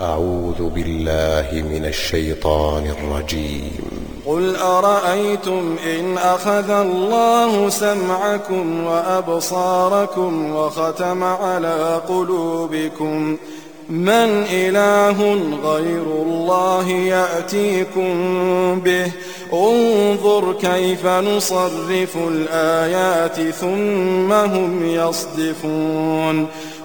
أعوذ بالله من الشيطان الرجيم. قل أرأيتم إن أخذ الله سمعكم وأبصاركم وختم على قلوبكم؟ من إله غير الله يأتيكم به؟ انظر كيف نصرف الآيات ثم هم يصدفون.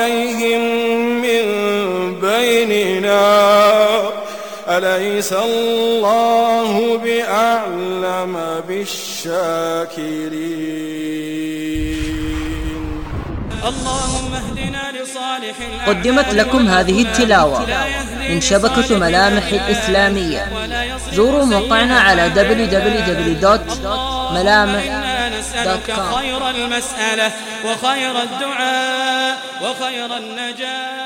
عليهم من بيننا. أليس الله بأعلم بالشاكرين؟ اللهم اهدنا لصالح قدمت لكم هذه التلاوة من شبكة ملامح الإسلامية زوروا موقعنا على www.ملامح.com خير المسألة وخير الدعاء وخير النجاة.